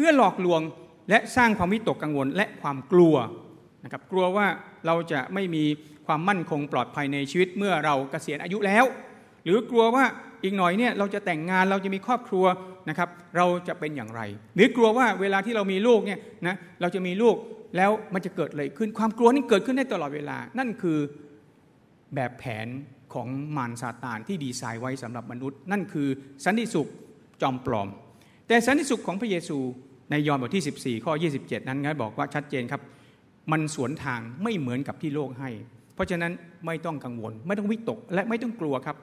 Speaker 2: พื่อหลอกลวงและสร้างความวิตกกังวลและความกลัวนะครับกลัวว่าเราจะไม่มีความมั่นคงปลอดภัยในชีวิตเมื่อเราเกษียณอายุแล้ว หรือกลัวว่าอีกหน่อยเนี่ยเราจะแต่งงานเราจะมีครอบครัวนะครับเราจะเป็นอย่างไร หรือกลัวว่าเวลาที่เรามีลูกเนี่ยนะเราจะมีลูกแล้วมันจะเกิดอะไรขึ้นความกลัวนี่เกิดขึ้นได้ตลอดเวลา นั่นคือแบบแผนของมารซาตานที่ดีไซน์ไว้สำหรับมนุษย์ นั่นคือสันติสุขจอมปลอม แต่สันติสุขของพระเยซู ในยอห์นบทที่ 14 ข้อ 27 นั้นนะบอกว่าชัดเจนครับ มันสวนทางไม่เหมือนกับที่โลกให้ เพราะฉะนั้นไม่ต้องกังวล ไม่ต้องวิตกและไม่ต้องกลัวครับ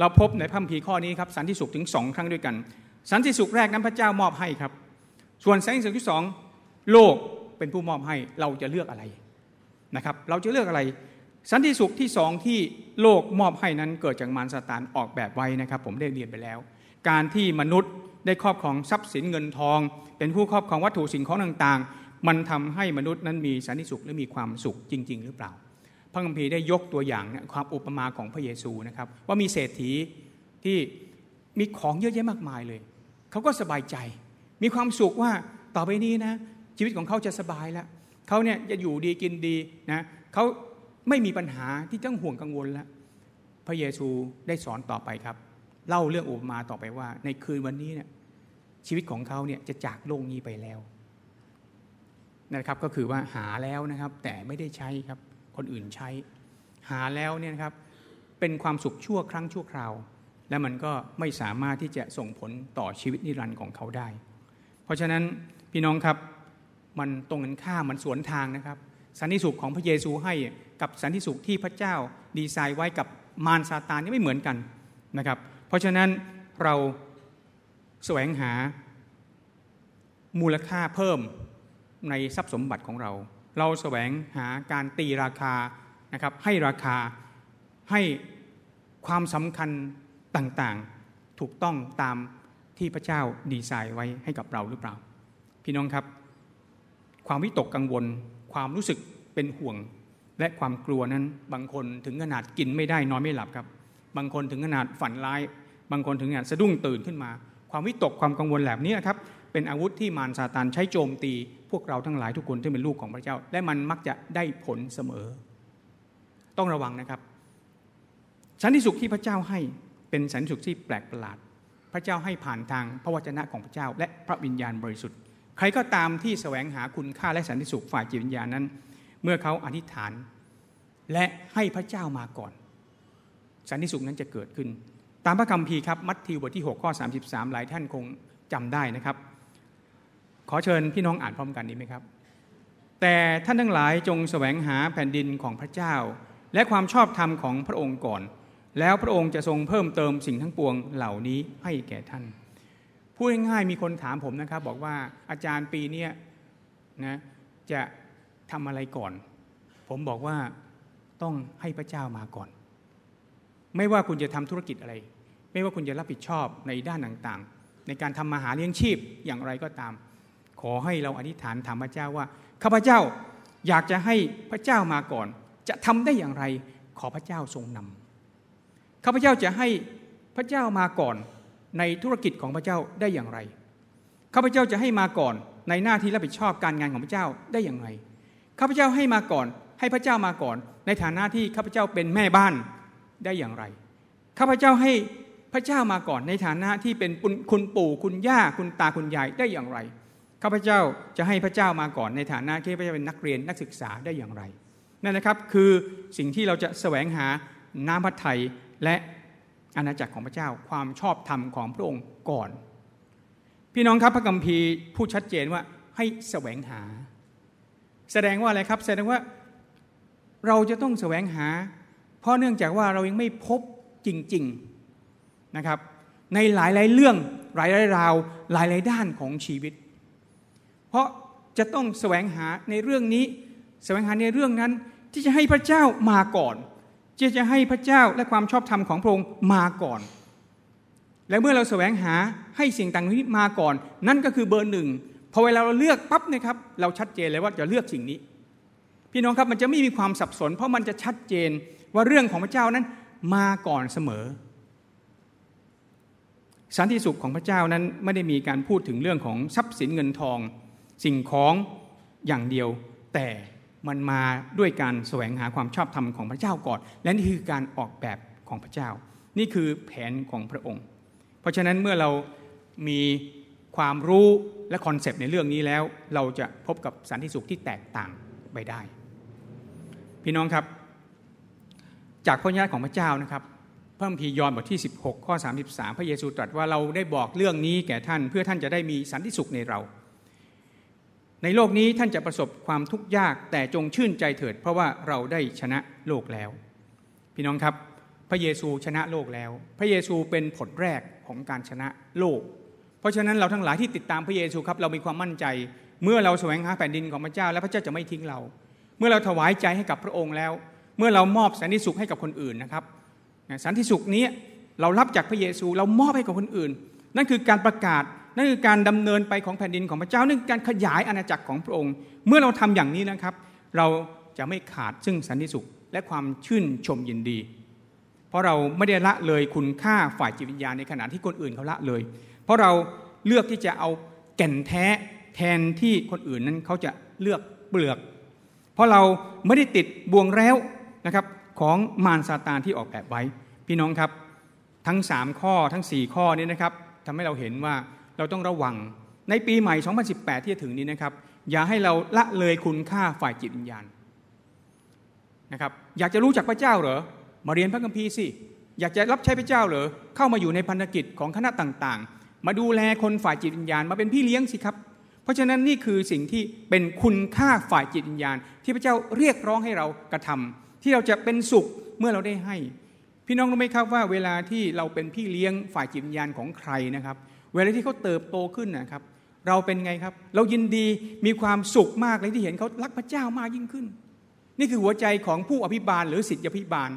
Speaker 2: เราพบในพระคัมภีร์ข้อนี้ครับสันติสุขถึงสองครั้งด้วยกัน สันติสุขแรกนั้นพระเจ้ามอบให้ครับ ส่วนสันติสุขที่สองโลกเป็นผู้มอบให้เราจะเลือกอะไรนะครับ เราจะเลือกอะไร สันติสุขที่สองที่โลกมอบให้นั้นเกิดจากมารซาตานออกแบบไว้นะครับ ผมได้เรียนไปแล้ว การที่มนุษย์ ได้ครอบครองทรัพย์สินเงินทอง เป็นผู้ครอบครองวัตถุสิ่งของต่างๆ มันทำให้มนุษย์นั้นมีสันติสุขและมีความสุขจริง ๆ หรือเปล่า พระคัมภีร์ได้ยกตัวอย่างความอุปมาของพระเยซูนะครับว่ามีเศรษฐีที่มีของเยอะแยะมากมายเลย เขาก็สบายใจ มีความสุขว่าต่อไปนี้นะชีวิตของเขาจะสบายแล้วเขาเนี่ยจะอยู่ดีกินดีนะเขาไม่มีปัญหาที่ต้องห่วงกังวลแล้ว พระเยซูได้สอนต่อไปครับ เล่าเรื่องอุปมาต่อไปว่า ในคืนวันนี้เนี่ยชีวิตของเขาเนี่ยจะจากโลกนี้ไปแล้วนะครับก็คือว่าหาแล้วนะครับ แต่ไม่ได้ใช้ครับคนอื่นใช้ หาแล้วเนี่ยครับเป็นความสุขชั่วครั้งชั่วคราว และมันก็ไม่สามารถที่จะส่งผลต่อชีวิตนิรันดร์ของเขาได้ เพราะฉะนั้นพี่น้องครับมันตรงกันข้ามมันสวนทางนะครับ สันติสุขของพระเยซูให้กับสันติสุขที่พระเจ้าดีไซน์ไว้กับมารซาตานนี่ไม่เหมือนกันนะครับ เพราะฉะนั้นเราแสวงหามูลค่าเพิ่มในทรัพย์สมบัติของเรา เราแสวงหาการตีราคานะครับให้ราคาให้ความสำคัญต่างๆ ถูกต้องตามที่พระเจ้าดีไซน์ไว้ให้กับเราหรือเปล่า พี่น้องครับ ความวิตกกังวล ความรู้สึกเป็นห่วง และความกลัวนั้น บางคนถึงขนาดกินไม่ได้นอนไม่หลับครับ บางคนถึงขนาดฝันร้าย บางคนถึงขนาดสะดุ้งตื่นขึ้นมา ความวิตกความกังวลแบบนี้นะครับเป็นอาวุธที่มารซาตานใช้โจมตีพวกเราทั้งหลายทุกคนที่เป็นลูกของพระเจ้า และมันมักจะได้ผลเสมอ ต้องระวังนะครับ สันติสุขที่พระเจ้าให้เป็นสันติสุขที่แปลกประหลาด พระเจ้าให้ผ่านทางพระวจนะของพระเจ้า และพระวิญญาณบริสุทธิ์ ใครก็ตามที่แสวงหาคุณค่าและสันติสุขฝ่ายจิตวิญญาณนั้น เมื่อเขาอธิษฐาน และให้พระเจ้ามาก่อน สันติสุขนั้นจะเกิดขึ้น ตามพระคัมภีร์ครับมัทธิวบทที่ 6 ข้อ 33 หลายท่านคงจำได้นะครับ ขอเชิญพี่น้องอ่านพร้อมกันดีไหมครับ แต่ท่านทั้งหลายจงแสวงหาแผ่นดินของพระเจ้า และความชอบธรรมของพระองค์ก่อน แล้วพระองค์จะทรงเพิ่มเติมสิ่งทั้งปวงเหล่านี้ให้แก่ท่านพูดง่ายๆมีคนถามผมนะครับ บอกว่าอาจารย์ปีนี้นะจะทำอะไรก่อน ผมบอกว่าต้องให้พระเจ้ามาก่อน ไม่ว่าคุณจะทำธุรกิจอะไร ไม่ว่าคุณจะรับผิดชอบในด้านต่างๆ ในการทำมาหาเลี้ยงชีพอย่างไรก็ตาม ขอให้เราอธิษฐานถามพระเจ้าว่าข้าพเจ้าอยากจะให้พระเจ้ามาก่อน จะทำได้อย่างไรขอพระเจ้าทรงนำข้าพเจ้าจะให้พระเจ้ามาก่อนในธุรกิจของพระเจ้าได้อย่างไรข้าพเจ้าจะให้มาก่อนในหน้าที่รับผิดชอบการงานของพระเจ้าได้อย่างไรข้าพเจ้าให้มาก่อน ให้พระเจ้ามาก่อน ในฐานะที่ข้าพเจ้าเป็นแม่บ้าน ได้อย่างไร ข้าพเจ้าให้พระเจ้ามาก่อนในฐานะที่เป็นคุณปู่คุณย่าคุณตาคุณยายได้อย่างไร ข้าพเจ้าจะให้พระเจ้ามาก่อนในฐานะที่พระเจ้าเป็นนักเรียนนักศึกษาได้อย่างไร นั่นนะครับคือสิ่งที่เราจะแสวงหาน้ำพระทัยและอาณาจักรของพระเจ้าความชอบธรรมของพระองค์ก่อน พี่น้องครับพระกัมภีร์พูดชัดเจนว่าให้แสวงหา แสดงว่าอะไรครับ แสดงว่าเราจะต้องแสวงหา เพราะเนื่องจากว่าเรายังไม่พบจริงๆนะครับ ในหลายๆเรื่องหลายๆราวหลายๆด้านของชีวิต เพราะจะต้องแสวงหาในเรื่องนี้แสวงหาในเรื่องนั้นที่จะให้พระเจ้ามาก่อนที่จะให้พระเจ้าและความชอบธรรมของพระองค์มาก่อน และเมื่อเราแสวงหาให้สิ่งต่างนี้มาก่อน นั่นก็คือเบอร์หนึ่งพอเวลาเราเลือกปั๊บนะครับ เราชัดเจนเลยว่าจะเลือกสิ่งนี้ พี่น้องครับมันจะไม่มีความสับสน เพราะมันจะชัดเจน ว่าเรื่องของพระเจ้านั้นมาก่อนเสมอ สันติสุขของพระเจ้านั้นไม่ได้มีการพูดถึงเรื่องของทรัพย์สินเงินทอง สิ่งของอย่างเดียว แต่มันมาด้วยการแสวงหาความชอบธรรมของพระเจ้าก่อน และนี่คือการออกแบบของพระเจ้า นี่คือแผนของพระองค์ เพราะฉะนั้นเมื่อเรามีความรู้และคอนเซปต์ในเรื่องนี้แล้ว เราจะพบกับสันติสุขที่แตกต่างไปได้ พี่น้องครับ จากพระญาติของพระเจ้านะครับพระคัมภีร์ยอห์นบทที่ 16 ข้อ 33 พระเยซูตรัสว่าเราได้บอกเรื่องนี้แก่ท่านเพื่อท่านจะได้มีสันติสุขในเรา ในโลกนี้ท่านจะประสบความทุกข์ยากแต่จงชื่นใจเถิด เพราะว่าเราได้ชนะโลกแล้ว พี่น้องครับ พระเยซูชนะโลกแล้ว พระเยซูเป็นผลแรกของการชนะโลก เพราะฉะนั้นเราทั้งหลายที่ติดตามพระเยซูครับเรามีความมั่นใจ เมื่อเราแสวงหาแผ่นดินของพระเจ้า และพระเจ้าจะไม่ทิ้งเรา เมื่อเราถวายใจให้กับพระองค์แล้ว มื่อเรามอบสันติสุขให้กับคนอื่นนะครับสันติสุขนี้เรารับจากพระเยซูเรามอบให้กับคนอื่น นั่นคือการประกาศนั่นคือการดำเนินไปของแผ่นดินของพระเจ้านั่นคือการขยายอาณาจักรของพระองค์ เมื่อเราทำอย่างนี้นะครับ เราจะไม่ขาดซึ่งสันติสุขและความชื่นชมยินดี เพราะเราไม่ได้ละเลยคุณค่าฝ่ายจิตวิญญาณในขณะที่คนอื่นเขาละเลย เพราะเราเลือกที่จะเอาแก่นแท้แทนที่คนอื่นนั้นเขาจะเลือกเปลือก เพราะเราไม่ได้ติดบ่วงแล้ว นะครับของมารซาตานที่ออกแบบไว้ พี่น้องครับทั้งสามข้อทั้งสี่ข้อนี้นะครับทำให้เราเห็นว่าเราต้องระวังในปีใหม่ 2018 ที่จะถึงนี้นะครับ อย่าให้เราละเลยคุณค่าฝ่ายจิตวิญญาณนะครับอยากจะรู้จักพระเจ้าเหรอมาเรียนพระคัมภีร์สิอยากจะรับใช้พระเจ้าเหรอเข้ามาอยู่ในพันธกิจของคณะต่างๆ มาดูแลคนฝ่ายจิตวิญญาณมาเป็นพี่เลี้ยงสิครับ เพราะฉะนั้นนี่คือสิ่งที่เป็นคุณค่าฝ่ายจิตวิญญาณ ที่พระเจ้าเรียกร้องให้เรากระทำ ที่เราจะเป็นสุขเมื่อเราได้ให้ พี่น้องรู้ไหมครับว่าเวลาที่เราเป็นพี่เลี้ยงฝ่ายจิตวิญญาณของใครนะครับ เวลาที่เขาเติบโตขึ้นนะครับ เราเป็นไงครับ เรายินดีมีความสุขมากเลยที่เห็นเขารักพระเจ้ามากยิ่งขึ้น นี่คือหัวใจของผู้อภิบาลหรือสิทธิพิบาล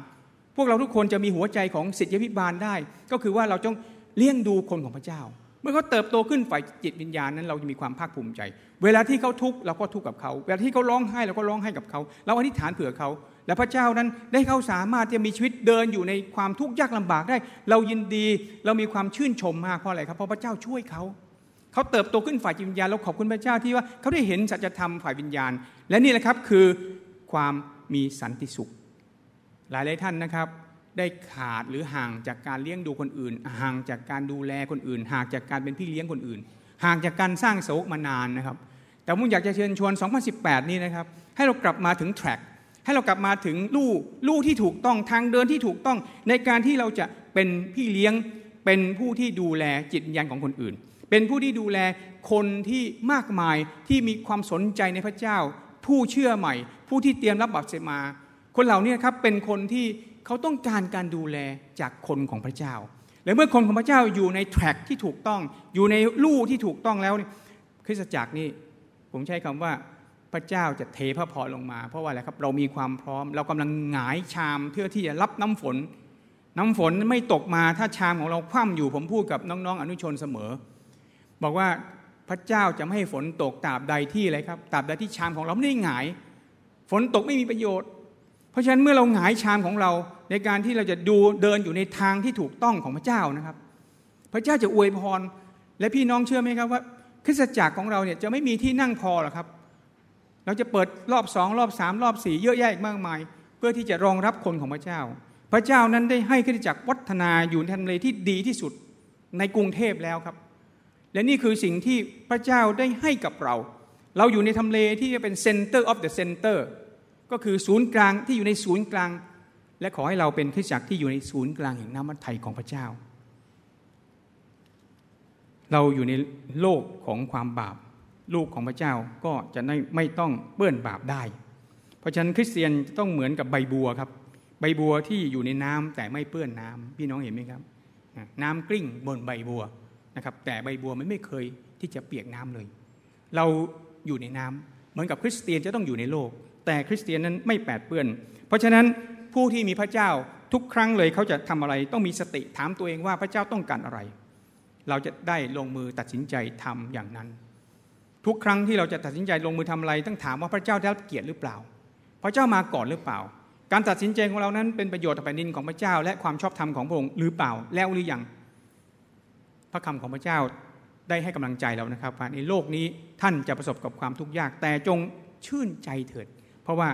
Speaker 2: พวกเราทุกคนจะมีหัวใจของสิทธิพิบาลได้ ก็คือว่าเราต้องเลี้ยงดูคนของพระเจ้า เมื่อเขาเติบโตขึ้นฝ่ายจิตวิญญาณนั้น เราจะมีความภาคภูมิใจ เวลาที่เขาทุกข์เราก็ทุกข์กับเขา เวลาที่เขาร้องไห้เราก็ร้องไห้กับเขา เราอธิษฐานเผื่อเขา และพระเจ้านั้นได้เขาสามารถจะมีชีวิตเดินอยู่ในความทุกข์ยากลำบากได้ เรายินดีเรามีความชื่นชมมากเพราะอะไรครับเพราะพระเจ้าช่วยเขาเขาเติบโตขึ้นฝ่ายจิตวิญญาณเราขอบคุณพระเจ้าที่ว่าเขาได้เห็นสัจธรรมฝ่ายวิญญาณ และนี่แหละครับคือความมีสันติสุข หลายหลายท่านนะครับได้ขาดหรือห่างจากการเลี้ยงดูคนอื่น ห่างจากการดูแลคนอื่น ห่างจากการเป็นพี่เลี้ยงคนอื่น ห่างจากการสร้างโศกมานานนะครับ แต่ผมอยากจะเชิญชวน 2018 นี้นะครับ ให้เรากลับมาถึงแทร็ก ให้เรากลับมาถึงลู่ลู่ที่ถูกต้องทางเดินที่ถูกต้อง ในการที่เราจะเป็นพี่เลี้ยงเป็นผู้ที่ดูแลจิตวิญญาณของคนอื่น เป็นผู้ที่ดูแลคนที่มากมายที่มีความสนใจในพระเจ้า ผู้เชื่อใหม่ ผู้ที่เตรียมรับบัพติศมา คนเหล่านี้ครับเป็นคนที่เขาต้องการการดูแลจากคนของพระเจ้า และเมื่อคนของพระเจ้าอยู่ในแทร็กที่ถูกต้อง อยู่ในลู่ที่ถูกต้องแล้วคริสตจักรนี่ผมใช้คำว่า ระเจ้าจะเทพระพรลงมา เพราะว่าอะไรครับเรามีความพร้อม เรากำลังหงายชามเพื่อที่จะรับน้ำฝน น้ำฝนไม่ตกมาถ้าชามของเราคว่ำอยู่ผมพูดกับน้องๆ อนุชนเสมอ บอกว่าพระเจ้าจะไม่ให้ฝนตกตราบใดที่อะไรครับตราบใดที่ชามของเราไม่ได้หงาย ฝนตกไม่มีประโยชน์ เพราะฉะนั้นเมื่อเราหงายชามของเราในการที่เราจะดูเดินอยู่ในทางที่ถูกต้องของพระเจ้านะครับ พระเจ้าจะอวยพรและพี่น้องเชื่อไหมครับว่าคริสตจักรของเราเนี่ยจะไม่มีที่นั่งพอหรอกครับ เราจะเปิดรอบสองรอบสามรอบสี่เยอะแยะอีกมากมาย เพื่อที่จะรองรับคนของพระเจ้า พระเจ้านั้นได้ให้คริสตจักรวัฒนาอยู่ในทำเลที่ดีที่สุดในกรุงเทพแล้วครับ และนี่คือสิ่งที่พระเจ้าได้ให้กับเรา เราอยู่ในทำเลที่จะเป็น center of the center ก็คือศูนย์กลางที่อยู่ในศูนย์กลาง และขอให้เราเป็นคริสตจักรที่อยู่ในศูนย์กลางแห่งน้ำมันไทยของพระเจ้า เราอยู่ในโลกของความบาป ลูกของพระเจ้าก็จะไม่ไม่ต้องเปื้อนบาปได้ เพราะฉะนั้นคริสเตียนต้องเหมือนกับใบบัวครับ ใบบัวที่อยู่ในน้ำแต่ไม่เปื้อนน้ำพี่น้องเห็นไหมครับ น้ำกลิ้งบนใบบัวนะครับ แต่ใบบัวมันไม่เคยที่จะเปียกน้ำเลย เราอยู่ในน้ำเหมือนกับคริสเตียนจะต้องอยู่ในโลก แต่คริสเตียนนั้นไม่แปดเปื้อน เพราะฉะนั้นผู้ที่มีพระเจ้าทุกครั้งเลยเขาจะทำอะไรต้องมีสติถามตัวเองว่าพระเจ้าต้องการอะไร เราจะได้ลงมือตัดสินใจทำอย่างนั้น ทุกครั้งที่เราจะตัดสินใจลงมือทำอะไรต้องถามว่าพระเจ้าได้รับเกียรติหรือเปล่า พระเจ้ามาก่อนหรือเปล่า การตัดสินใจของเรานั้นเป็นประโยชน์ต่อแผ่นดินของพระเจ้า และความชอบธรรมของพระองค์หรือเปล่า แล้วหรือยัง พระคำของพระเจ้าได้ให้กำลังใจเรานะครับว่าในโลกนี้ท่านจะประสบกับความทุกข์ยาก แต่จงชื่นใจเถิด เพราะว่า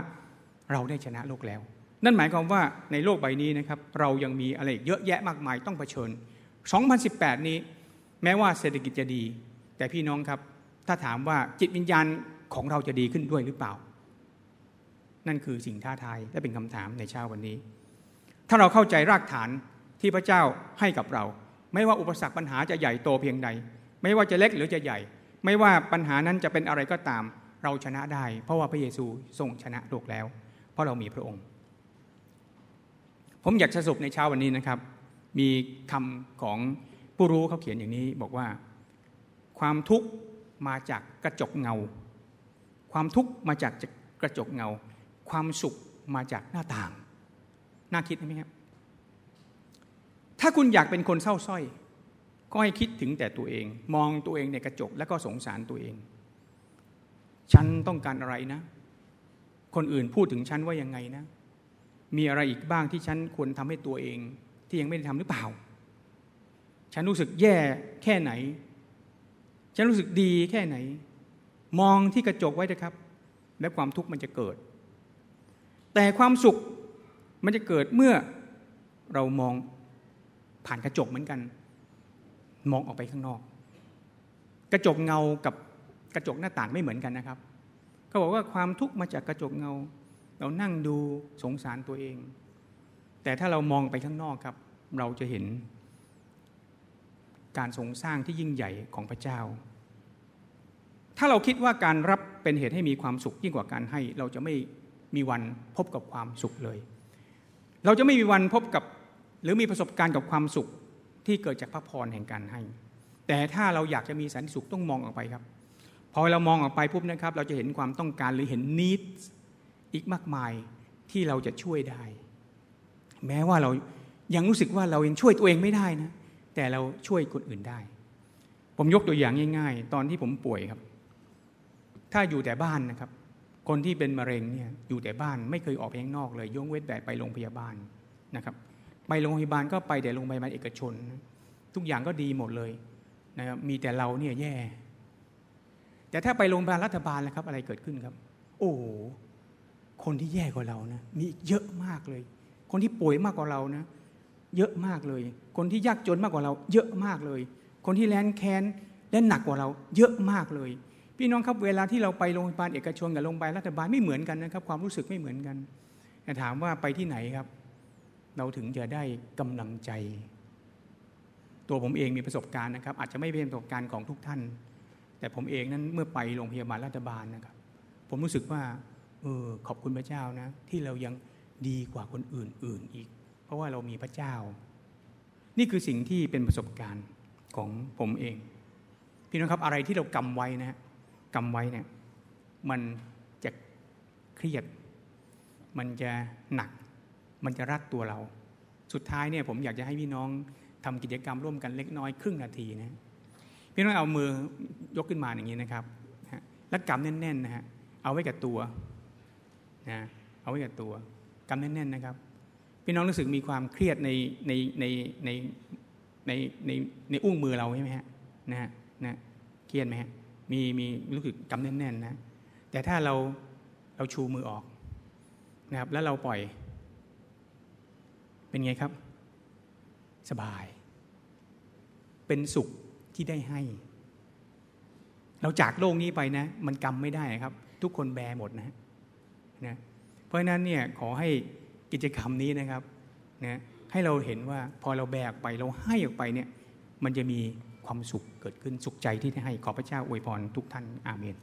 Speaker 2: เราได้ชนะโลกแล้ว นั่นหมายความว่าในโลกใบนี้นะครับเรายังมีอะไรเยอะแยะมากมายต้องเผชิญ 2018 นี้ แม้ว่าเศรษฐกิจจะดี แต่พี่น้องครับ ถ้าถามว่าจิตวิญญาณของเราจะดีขึ้นด้วยหรือเปล่า นั่นคือสิ่งท้าทายและเป็นคำถามในเช้าวันนี้ ถ้าเราเข้าใจรากฐานที่พระเจ้าให้กับเรา ไม่ว่าอุปสรรคปัญหาจะใหญ่โตเพียงใด ไม่ว่าจะเล็กหรือจะใหญ่ ไม่ว่าปัญหานั้นจะเป็นอะไรก็ตาม เราชนะได้ เพราะว่าพระเยซูทรงชนะโลกแล้ว เพราะเรามีพระองค์ ผมอยากสรุปในเช้าวันนี้นะครับ มีคำของผู้รู้เขาเขียนอย่างนี้บอกว่า ความทุกข์ มาจากกระจกเงา ความทุกข์มาจากกระจกเงา ความสุขมาจากหน้าต่าง น่าคิดไหมครับ ถ้าคุณอยากเป็นคนเศร้าส้อย ก็ให้คิดถึงแต่ตัวเอง มองตัวเองในกระจกแล้วก็สงสารตัวเอง ฉันต้องการอะไรนะ คนอื่นพูดถึงฉันว่ายังไงนะ มีอะไรอีกบ้างที่ฉันควรทำให้ตัวเอง ที่ยังไม่ได้ทำหรือเปล่า ฉันรู้สึกแย่แค่ไหน ฉันรู้สึกดีแค่ไหน มองที่กระจกไว้นะครับ และความทุกข์มันจะเกิด แต่ความสุขมันจะเกิดเมื่อเรามองผ่านกระจกเหมือนกัน มองออกไปข้างนอก กระจกเงากับกระจกหน้าต่างไม่เหมือนกันนะครับเขาบอกว่าความทุกข์มาจากกระจกเงา เรานั่งดูสงสารตัวเอง แต่ถ้าเรามองไปข้างนอกครับ เราจะเห็น การทรงสร้างที่ยิ่งใหญ่ของพระเจ้า ถ้าเราคิดว่าการรับเป็นเหตุให้มีความสุขยิ่งกว่าการให้ เราจะไม่มีวันพบกับความสุขเลย เราจะไม่มีวันพบกับหรือมีประสบการณ์กับความสุขที่เกิดจากพระพรแห่งการให้ แต่ถ้าเราอยากจะมีสันติสุขต้องมองออกไปครับ พอเรามองออกไปปุ๊บนะครับ เราจะเห็นความต้องการหรือเห็นนิดอีกมากมายที่เราจะช่วยได้ แม้ว่าเรายังรู้สึกว่าเรายังช่วยตัวเองไม่ได้นะ แต่เราช่วยคนอื่นได้ ผมยกตัวอย่างง่าย ๆ ตอนที่ผมป่วยครับ ถ้าอยู่แต่บ้านนะครับ คนที่เป็นมะเร็งเนี่ยอยู่แต่บ้านไม่เคยออกไปข้างนอกเลยยกเว้นแต่ไปโรงพยาบาลนะครับ ไปโรงพยาบาลก็ไปแต่โรงพยาบาลเอกชน ทุกอย่างก็ดีหมดเลยนะครับมีแต่เราเนี่ยแย่ แต่ถ้าไปโรงพยาบาลรัฐบาลนะครับ อะไรเกิดขึ้นครับ โอ้คนที่แย่กว่าเรานะมีเยอะมากเลย คนที่ป่วยมากกว่าเรานะ เยอะมากเลย คนที่ยากจนมากกว่าเรา เยอะมากเลย คนที่แลนแค้นและหนักกว่าเรา เยอะมากเลย พี่น้องครับเวลาที่เราไปโรงพยาบาลเอกชนกับโรงพยาบาลรัฐบาลไม่เหมือนกันนะครับ ความรู้สึกไม่เหมือนกันแต่ถามว่าไปที่ไหนครับ เราถึงจะได้กำลังใจ ตัวผมเองมีประสบการณ์นะครับ อาจจะไม่เป็นประสบการณ์ของทุกท่าน แต่ผมเองนั้นเมื่อไปโรงพยาบาลรัฐบาลนะครับ ผมรู้สึกว่าเออขอบคุณพระเจ้านะ ที่เรายังดีกว่าคนอื่นๆอีก ราะว่าเรามีพระเจ้า นี่คือสิ่งที่เป็นประสบการณ์ของผมเอง พี่น้องครับอะไรที่เรากำไว้นะฮะกำไว้เนี่ยมันจะเครียด มันจะหนัก มันจะรัดตัวเรา สุดท้ายเนี่ยผมอยากจะให้พี่น้องทำกิจกรรมร่วมกันเล็กน้อยครึ่งนาทีนะพี่น้องเอามือยกขึ้นมาอย่างนี้นะครับแล้วกำแน่นๆนะฮะเอาไว้กับตัวนะเอาไว้กับตัวกำแน่นๆนะครับ พี่น้องรู้สึกมีความเครียดในในในในในในในอุ้งมือเราใช่ไหมฮะนะฮะนะเครียดไหมฮะมีมีรู้สึกกำแน่นๆนะแต่ถ้าเราเราชูมือออกนะครับ แล้วเราปล่อย เป็นไงครับ สบาย เป็นสุขที่ได้ให้ เราจากโลกนี้ไปนะ มันกรรมไม่ได้ครับ ทุกคนแบหมดนะนะเพราะฉะนั้นเนี่ยขอให้ กิจกรรมนี้นะครับนะให้เราเห็นว่าพอเราแบกไปเราให้ออกไปเนี่ยมันจะมีความสุขเกิดขึ้นสุขใจที่ได้ให้ขอพระเจ้าอวยพรทุกท่านอาเมน